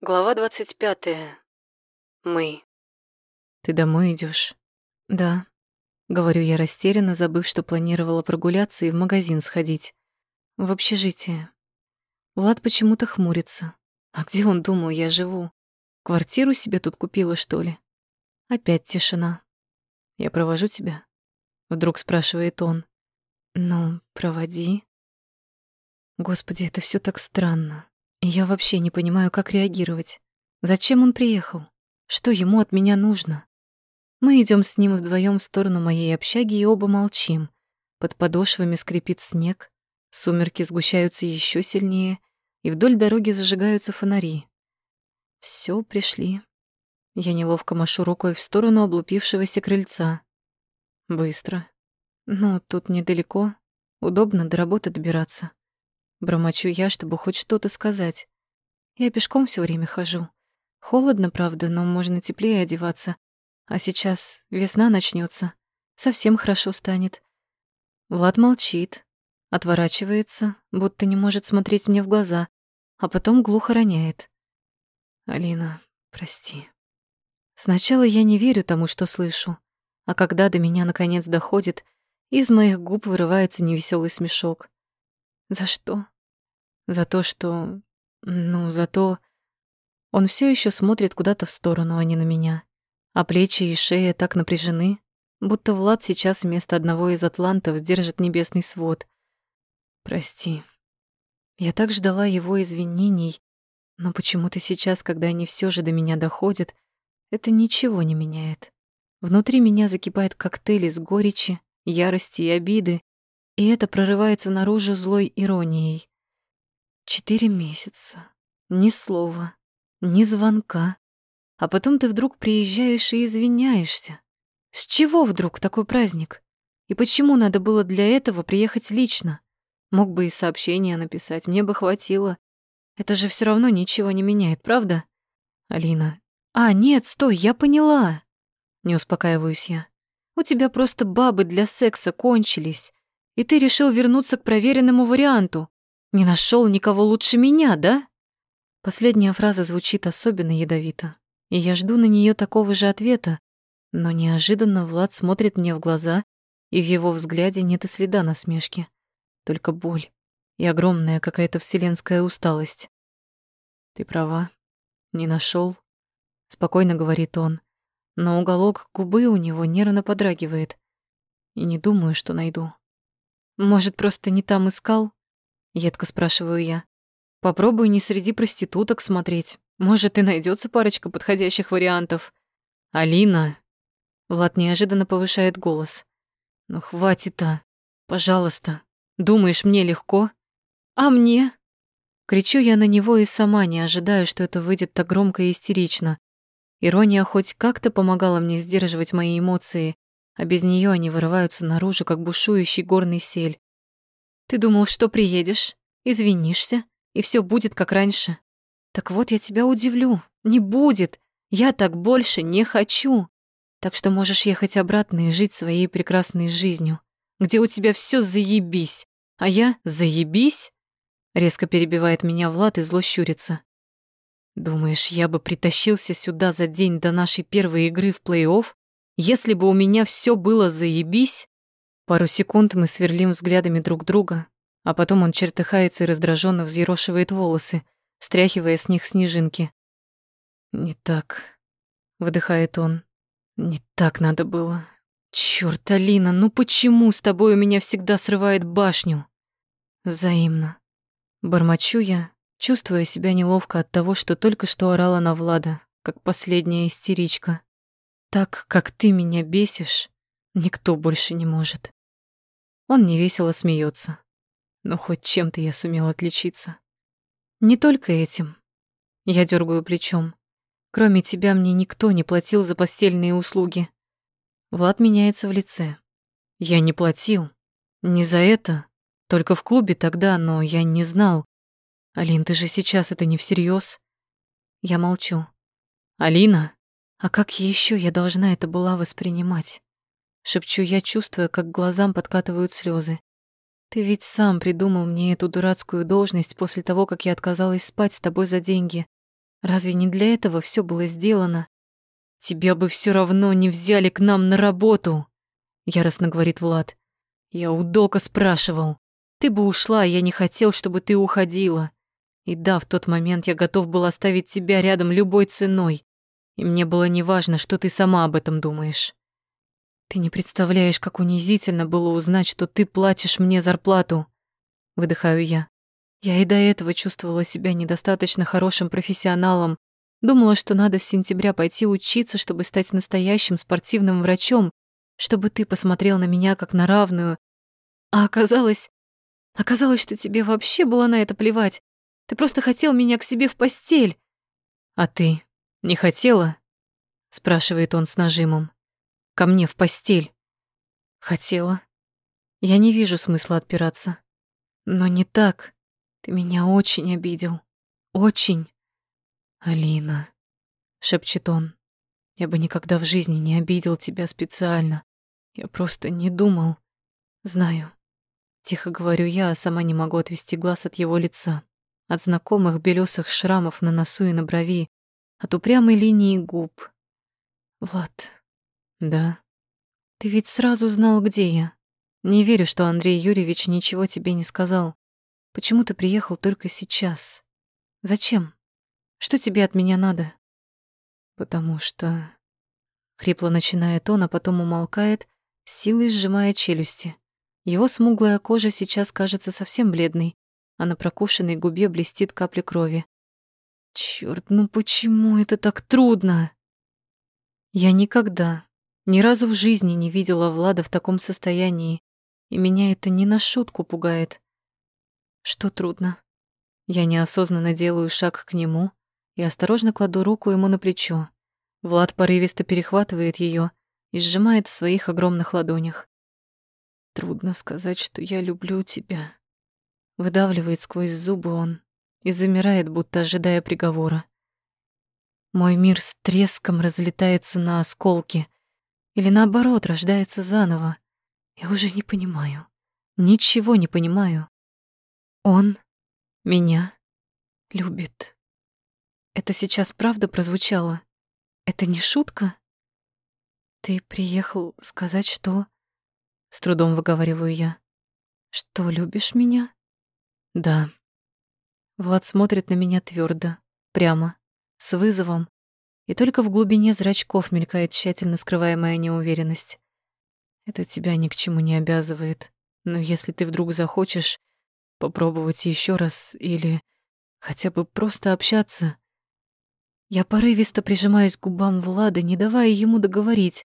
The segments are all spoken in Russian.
Глава двадцать пятая. Мы. Ты домой идешь? Да. Говорю я растерянно, забыв, что планировала прогуляться и в магазин сходить. В общежитие. Влад почему-то хмурится. А где он думал, я живу? Квартиру себе тут купила, что ли? Опять тишина. Я провожу тебя? Вдруг спрашивает он. Ну, проводи. Господи, это все так странно. Я вообще не понимаю, как реагировать. Зачем он приехал? Что ему от меня нужно? Мы идем с ним вдвоем в сторону моей общаги и оба молчим. Под подошвами скрипит снег, сумерки сгущаются еще сильнее, и вдоль дороги зажигаются фонари. Все, пришли. Я неловко машу рукой в сторону облупившегося крыльца. Быстро. Ну, тут недалеко. Удобно до работы добираться. Бормочу я, чтобы хоть что-то сказать. Я пешком все время хожу. Холодно, правда, но можно теплее одеваться. А сейчас весна начнется, Совсем хорошо станет. Влад молчит, отворачивается, будто не может смотреть мне в глаза, а потом глухо роняет. «Алина, прости». Сначала я не верю тому, что слышу, а когда до меня наконец доходит, из моих губ вырывается невеселый смешок. За что? За то, что... Ну, за то... Он все еще смотрит куда-то в сторону, а не на меня. А плечи и шея так напряжены, будто Влад сейчас вместо одного из атлантов держит небесный свод. Прости. Я так ждала его извинений, но почему-то сейчас, когда они все же до меня доходят, это ничего не меняет. Внутри меня закипает коктейль из горечи, ярости и обиды, и это прорывается наружу злой иронией. Четыре месяца. Ни слова, ни звонка. А потом ты вдруг приезжаешь и извиняешься. С чего вдруг такой праздник? И почему надо было для этого приехать лично? Мог бы и сообщение написать, мне бы хватило. Это же все равно ничего не меняет, правда? Алина. А, нет, стой, я поняла. Не успокаиваюсь я. У тебя просто бабы для секса кончились, и ты решил вернуться к проверенному варианту. Не нашел никого лучше меня, да? Последняя фраза звучит особенно ядовито, и я жду на нее такого же ответа, но неожиданно Влад смотрит мне в глаза, и в его взгляде нет и следа насмешки, только боль и огромная какая-то вселенская усталость. Ты права, не нашел, спокойно говорит он, но уголок губы у него нервно подрагивает. И не думаю, что найду. Может, просто не там искал? Едко спрашиваю я. Попробую не среди проституток смотреть. Может, и найдется парочка подходящих вариантов. Алина. Влад неожиданно повышает голос. Ну хватит, а. Пожалуйста. Думаешь, мне легко? А мне? Кричу я на него и сама не ожидаю, что это выйдет так громко и истерично. Ирония хоть как-то помогала мне сдерживать мои эмоции, а без нее они вырываются наружу, как бушующий горный сель. Ты думал, что приедешь, извинишься, и все будет как раньше. Так вот, я тебя удивлю. Не будет. Я так больше не хочу. Так что можешь ехать обратно и жить своей прекрасной жизнью, где у тебя все заебись. А я заебись? Резко перебивает меня Влад и зло щурится. Думаешь, я бы притащился сюда за день до нашей первой игры в плей-офф, если бы у меня все было заебись? Пару секунд мы сверлим взглядами друг друга, а потом он чертыхается и раздраженно взъерошивает волосы, стряхивая с них снежинки. «Не так», — выдыхает он. «Не так надо было. Чёрт, Алина, ну почему с тобой у меня всегда срывает башню?» «Взаимно». Бормочу я, чувствуя себя неловко от того, что только что орала на Влада, как последняя истеричка. «Так, как ты меня бесишь, никто больше не может». Он невесело смеется. Но хоть чем-то я сумел отличиться. Не только этим. Я дергаю плечом. Кроме тебя мне никто не платил за постельные услуги. Влад меняется в лице. Я не платил. Не за это. Только в клубе тогда, но я не знал. Алин, ты же сейчас это не всерьез. Я молчу. Алина, а как еще я должна это была воспринимать? Шепчу я, чувствуя, как глазам подкатывают слезы. Ты ведь сам придумал мне эту дурацкую должность после того, как я отказалась спать с тобой за деньги. Разве не для этого все было сделано? Тебя бы все равно не взяли к нам на работу, яростно говорит Влад. Я у Дока спрашивал. Ты бы ушла, я не хотел, чтобы ты уходила. И да, в тот момент я готов был оставить тебя рядом любой ценой. И мне было неважно, что ты сама об этом думаешь. Ты не представляешь, как унизительно было узнать, что ты платишь мне зарплату. Выдыхаю я. Я и до этого чувствовала себя недостаточно хорошим профессионалом. Думала, что надо с сентября пойти учиться, чтобы стать настоящим спортивным врачом, чтобы ты посмотрел на меня как на равную. А оказалось... Оказалось, что тебе вообще было на это плевать. Ты просто хотел меня к себе в постель. А ты не хотела? Спрашивает он с нажимом. Ко мне в постель. Хотела. Я не вижу смысла отпираться. Но не так. Ты меня очень обидел. Очень. Алина, шепчет он. Я бы никогда в жизни не обидел тебя специально. Я просто не думал. Знаю. Тихо говорю я, а сама не могу отвести глаз от его лица. От знакомых белесых шрамов на носу и на брови. От упрямой линии губ. Влад. Да. Ты ведь сразу знал, где я. Не верю, что Андрей Юрьевич ничего тебе не сказал. Почему ты приехал только сейчас? Зачем? Что тебе от меня надо? Потому что... Хрипло начинает он, а потом умолкает, силой сжимая челюсти. Его смуглая кожа сейчас кажется совсем бледной, а на прокушенной губе блестит капля крови. Чёрт, ну почему это так трудно? Я никогда, ни разу в жизни не видела Влада в таком состоянии, и меня это не на шутку пугает. Что трудно? Я неосознанно делаю шаг к нему и осторожно кладу руку ему на плечо. Влад порывисто перехватывает ее и сжимает в своих огромных ладонях. Трудно сказать, что я люблю тебя. Выдавливает сквозь зубы он и замирает, будто ожидая приговора. Мой мир с треском разлетается на осколки или наоборот рождается заново. Я уже не понимаю. Ничего не понимаю. Он меня любит. Это сейчас правда прозвучало? Это не шутка? Ты приехал сказать, что... С трудом выговариваю я. Что, любишь меня? Да. Влад смотрит на меня твердо, прямо, с вызовом, и только в глубине зрачков мелькает тщательно скрываемая неуверенность. Это тебя ни к чему не обязывает, но если ты вдруг захочешь, Попробовать еще раз или хотя бы просто общаться. Я порывисто прижимаюсь к губам Влада, не давая ему договорить,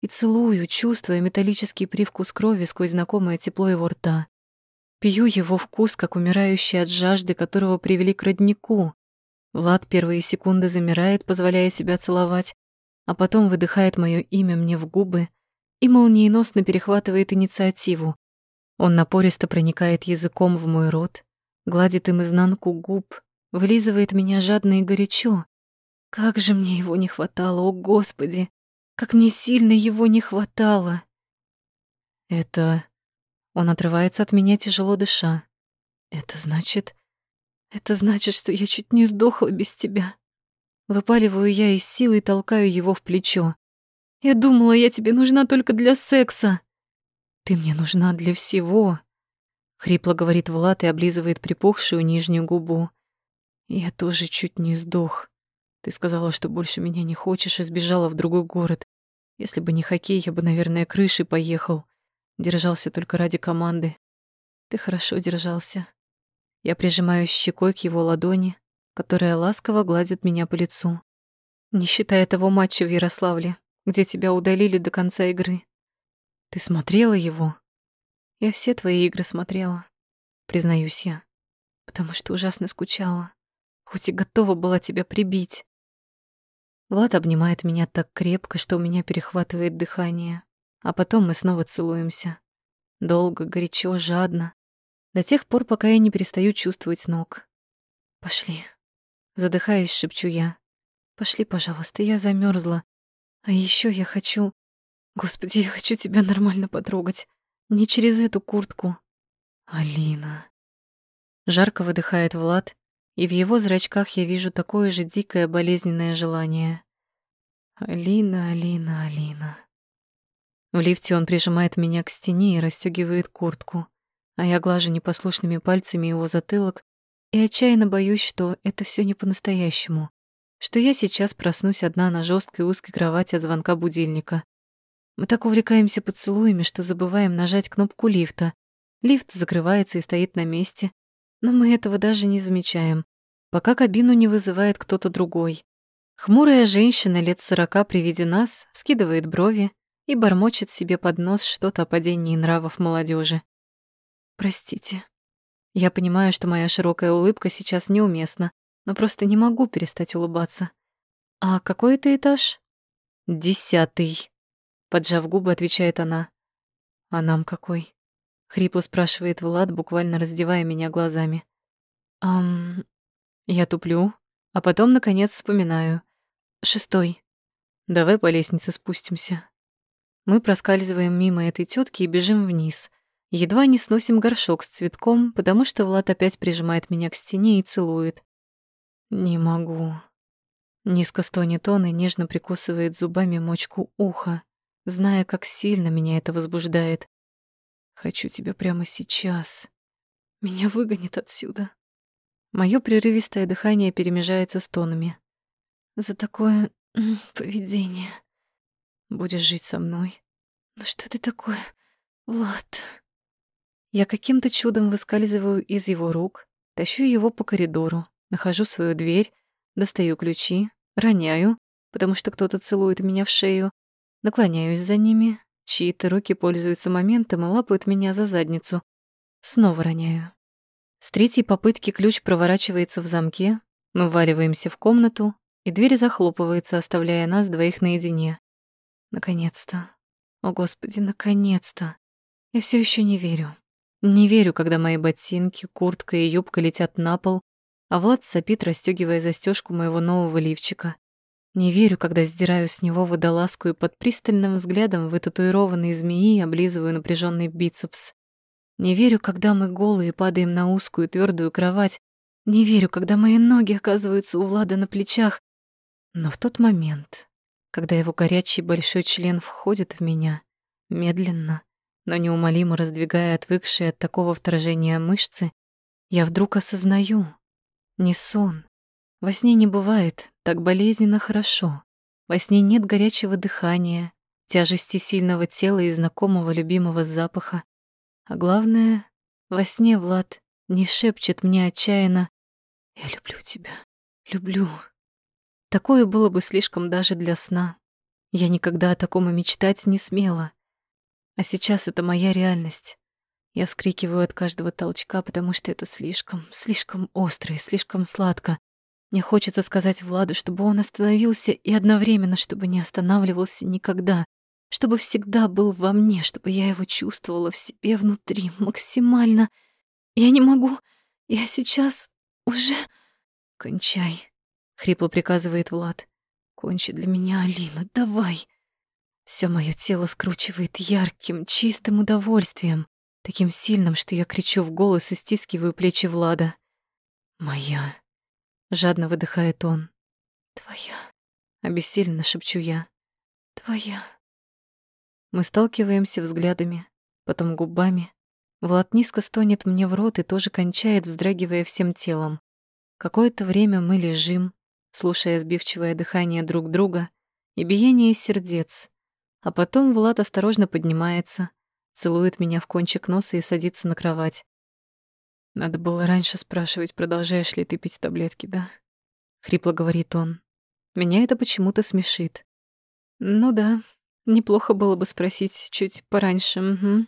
и целую, чувствуя металлический привкус крови сквозь знакомое тепло его рта. Пью его вкус, как умирающий от жажды, которого привели к роднику. Влад первые секунды замирает, позволяя себя целовать, а потом выдыхает мое имя мне в губы и молниеносно перехватывает инициативу, он напористо проникает языком в мой рот, гладит им изнанку губ, вылизывает меня жадно и горячо. Как же мне его не хватало, о Господи! Как мне сильно его не хватало! Это... Он отрывается от меня, тяжело дыша. Это значит... Это значит, что я чуть не сдохла без тебя. Выпаливаю я и силой толкаю его в плечо. Я думала, я тебе нужна только для секса. «Ты мне нужна для всего», — хрипло говорит Влад и облизывает припухшую нижнюю губу. «Я тоже чуть не сдох. Ты сказала, что больше меня не хочешь и сбежала в другой город. Если бы не хоккей, я бы, наверное, крышей поехал. Держался только ради команды. Ты хорошо держался». Я прижимаюсь щекой к его ладони, которая ласково гладит меня по лицу. Не считая того матча в Ярославле, где тебя удалили до конца игры. Ты смотрела его? Я все твои игры смотрела, признаюсь я, потому что ужасно скучала, хоть и готова была тебя прибить. Влад обнимает меня так крепко, что у меня перехватывает дыхание, а потом мы снова целуемся. Долго, горячо, жадно, до тех пор, пока я не перестаю чувствовать ног. Пошли. Задыхаясь, шепчу я. Пошли, пожалуйста, я замерзла. А еще я хочу... Господи, я хочу тебя нормально потрогать. Не через эту куртку. Алина. Жарко выдыхает Влад, и в его зрачках я вижу такое же дикое болезненное желание. Алина, Алина, Алина. В лифте он прижимает меня к стене и расстегивает куртку, а я глажу непослушными пальцами его затылок и отчаянно боюсь, что это все не по-настоящему, что я сейчас проснусь одна на жесткой узкой кровати от звонка будильника. Мы так увлекаемся поцелуями, что забываем нажать кнопку лифта. Лифт закрывается и стоит на месте, но мы этого даже не замечаем, пока кабину не вызывает кто-то другой. Хмурая женщина лет сорока при виде нас вскидывает брови и бормочет себе под нос что-то о падении нравов молодежи. «Простите», я понимаю, что моя широкая улыбка сейчас неуместна, но просто не могу перестать улыбаться. «А какой это этаж?» «Десятый», — поджав губы, отвечает она. «А нам какой?» — хрипло спрашивает Влад, буквально раздевая меня глазами. «Ам...» Я туплю, а потом, наконец, вспоминаю. «Шестой. Давай по лестнице спустимся». Мы проскальзываем мимо этой тетки и бежим вниз — Едва не сносим горшок с цветком, потому что Влад опять прижимает меня к стене и целует. Не могу. Низко стонет он и нежно прикусывает зубами мочку уха, зная, как сильно меня это возбуждает. Хочу тебя прямо сейчас. Меня выгонит отсюда. Моё прерывистое дыхание перемежается с тонами. За такое поведение. Будешь жить со мной. Ну что ты такое, Влад? Я каким-то чудом выскальзываю из его рук, тащу его по коридору, нахожу свою дверь, достаю ключи, роняю, потому что кто-то целует меня в шею, наклоняюсь за ними, чьи-то руки пользуются моментом и лапают меня за задницу. Снова роняю. С третьей попытки ключ проворачивается в замке, мы вваливаемся в комнату, и дверь захлопывается, оставляя нас двоих наедине. Наконец-то. О, Господи, наконец-то. Я все еще не верю. Не верю, когда мои ботинки, куртка и юбка летят на пол, а Влад сопит, расстёгивая застежку моего нового лифчика. Не верю, когда сдираю с него водолазку и под пристальным взглядом вытатуированной змеи облизываю напряженный бицепс. Не верю, когда мы голые падаем на узкую твердую кровать. Не верю, когда мои ноги оказываются у Влада на плечах. Но в тот момент, когда его горячий большой член входит в меня, медленно, но неумолимо раздвигая отвыкшие от такого вторжения мышцы, я вдруг осознаю. Не сон. Во сне не бывает так болезненно хорошо. Во сне нет горячего дыхания, тяжести сильного тела и знакомого любимого запаха. А главное, во сне Влад не шепчет мне отчаянно «Я люблю тебя, люблю». Такое было бы слишком даже для сна. Я никогда о таком и мечтать не смела. А сейчас это моя реальность. Я вскрикиваю от каждого толчка, потому что это слишком, слишком остро и слишком сладко. Мне хочется сказать Владу, чтобы он остановился и одновременно, чтобы не останавливался никогда, чтобы всегда был во мне, чтобы я его чувствовала в себе внутри максимально. Я не могу. Я сейчас уже... Кончай, хрипло приказывает Влад. Кончи для меня, Алина, давай. Все мое тело скручивает ярким, чистым удовольствием, таким сильным, что я кричу в голос и стискиваю плечи Влада. «Моя!» — жадно выдыхает он. «Твоя!» — обессиленно шепчу я. «Твоя!» Мы сталкиваемся взглядами, потом губами. Влад низко стонет мне в рот и тоже кончает, вздрагивая всем телом. Какое-то время мы лежим, слушая сбивчивое дыхание друг друга и биение сердец, а потом Влад осторожно поднимается, целует меня в кончик носа и садится на кровать. Надо было раньше спрашивать, продолжаешь ли ты пить таблетки, да? Хрипло говорит он. Меня это почему-то смешит. Ну да, неплохо было бы спросить чуть пораньше, угу.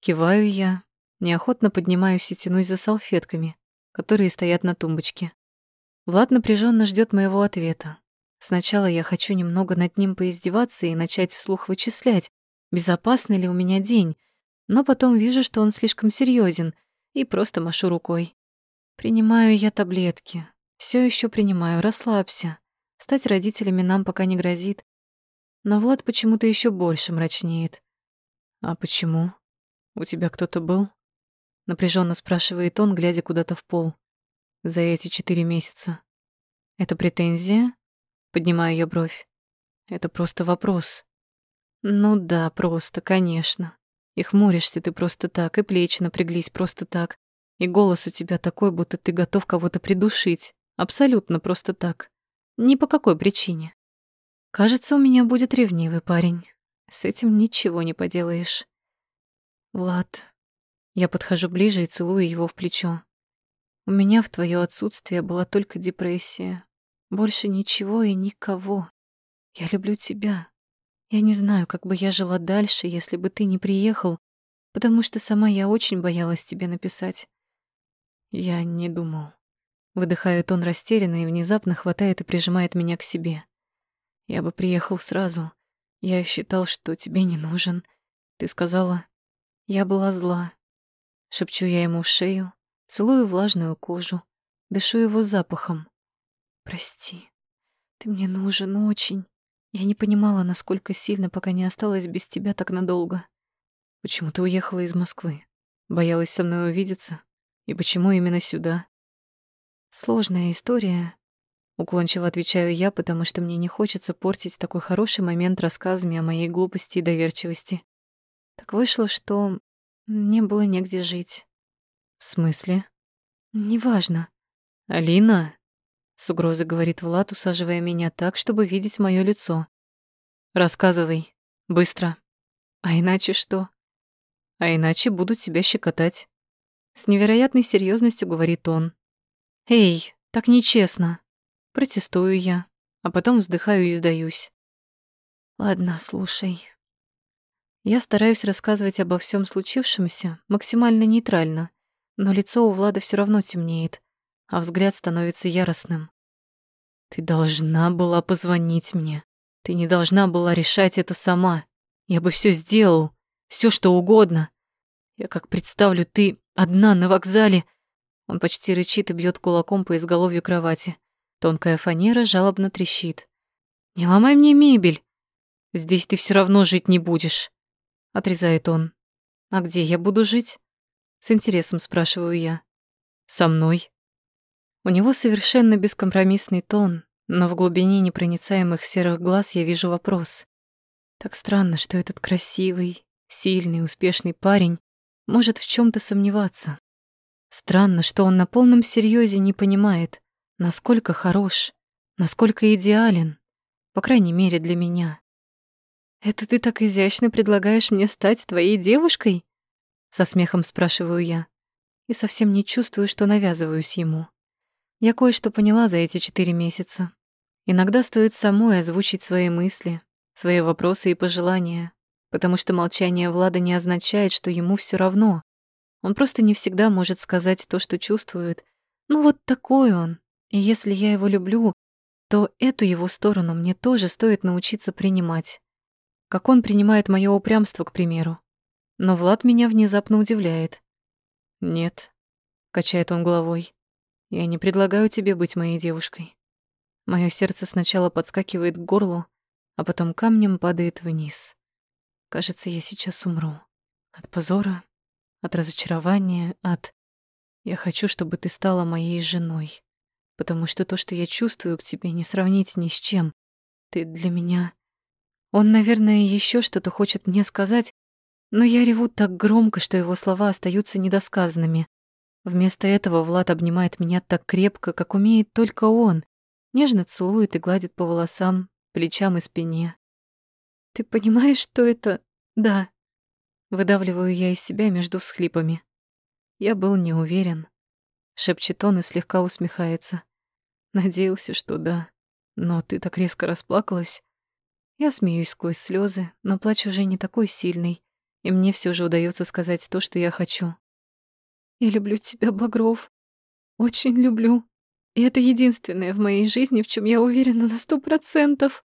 Киваю я, неохотно поднимаюсь и тянусь за салфетками, которые стоят на тумбочке. Влад напряженно ждет моего ответа. Сначала я хочу немного над ним поиздеваться и начать вслух вычислять, безопасный ли у меня день, но потом вижу, что он слишком серьезен, и просто машу рукой. Принимаю я таблетки. Все еще принимаю, расслабься. Стать родителями нам пока не грозит. Но Влад почему-то еще больше мрачнеет. А почему? У тебя кто-то был? Напряженно спрашивает он, глядя куда-то в пол. За эти четыре месяца. Это претензия? Поднимаю я бровь. Это просто вопрос. Ну да, просто, конечно. И хмуришься ты просто так, и плечи напряглись просто так. И голос у тебя такой, будто ты готов кого-то придушить. Абсолютно просто так. Ни по какой причине. Кажется, у меня будет ревнивый парень. С этим ничего не поделаешь. Влад. Я подхожу ближе и целую его в плечо. У меня в твое отсутствие была только депрессия. Больше ничего и никого. Я люблю тебя. Я не знаю, как бы я жила дальше, если бы ты не приехал, потому что сама я очень боялась тебе написать. Я не думал. Выдыхает он растерянно и внезапно хватает и прижимает меня к себе. Я бы приехал сразу. Я считал, что тебе не нужен. Ты сказала... Я была зла. Шепчу я ему в шею, целую влажную кожу, дышу его запахом. Прости, ты мне нужен очень. Я не понимала, насколько сильно, пока не осталась без тебя так надолго. Почему ты уехала из Москвы? Боялась со мной увидеться? И почему именно сюда? Сложная история, Уклончиво отвечаю я, потому что мне не хочется портить такой хороший момент рассказами о моей глупости и доверчивости. Так вышло, что мне было негде жить. В смысле? Неважно. Алина, с угрозой говорит Влад, усаживая меня так, чтобы видеть мое лицо. Рассказывай. Быстро. А иначе что? А иначе буду тебя щекотать. С невероятной серьезностью говорит он. Эй, так нечестно. Протестую я, а потом вздыхаю и сдаюсь. Ладно, слушай. Я стараюсь рассказывать обо всем случившемся максимально нейтрально, но лицо у Влада все равно темнеет, а взгляд становится яростным. Ты должна была позвонить мне. Ты не должна была решать это сама. Я бы все сделал, все что угодно. Я как представлю, ты одна на вокзале. Он почти рычит и бьет кулаком по изголовью кровати. Тонкая фанера жалобно трещит. «Не ломай мне мебель! Здесь ты все равно жить не будешь!» Отрезает он. «А где я буду жить?» С интересом спрашиваю я. «Со мной». У него совершенно бескомпромиссный тон, но в глубине непроницаемых серых глаз я вижу вопрос. Так странно, что этот красивый, сильный, успешный парень может в чем то сомневаться. Странно, что он на полном серьезе не понимает, насколько хорош, насколько идеален, по крайней мере для меня. «Это ты так изящно предлагаешь мне стать твоей девушкой?» Со смехом спрашиваю я и совсем не чувствую, что навязываюсь ему. Я кое-что поняла за эти четыре месяца. Иногда стоит самой озвучить свои мысли, свои вопросы и пожелания, потому что молчание Влада не означает, что ему все равно. Он просто не всегда может сказать то, что чувствует. Ну вот такой он, и если я его люблю, то эту его сторону мне тоже стоит научиться принимать. Как он принимает моё упрямство, к примеру. Но Влад меня внезапно удивляет. «Нет», — качает он головой, — «я не предлагаю тебе быть моей девушкой». Моё сердце сначала подскакивает к горлу, а потом камнем падает вниз. Кажется, я сейчас умру. От позора, от разочарования, от... Я хочу, чтобы ты стала моей женой потому что то, что я чувствую к тебе, не сравнить ни с чем. Ты для меня... Он, наверное, еще что-то хочет мне сказать, но я реву так громко, что его слова остаются недосказанными. Вместо этого Влад обнимает меня так крепко, как умеет только он, нежно целует и гладит по волосам, плечам и спине. «Ты понимаешь, что это...» «Да». Выдавливаю я из себя между всхлипами. Я был не уверен. Шепчет он и слегка усмехается. Надеялся, что да. Но ты так резко расплакалась. Я смеюсь сквозь слезы, но плач уже не такой сильный, и мне все же удается сказать то, что я хочу. Я люблю тебя, Багров. Очень люблю. И это единственное в моей жизни, в чем я уверена на сто процентов.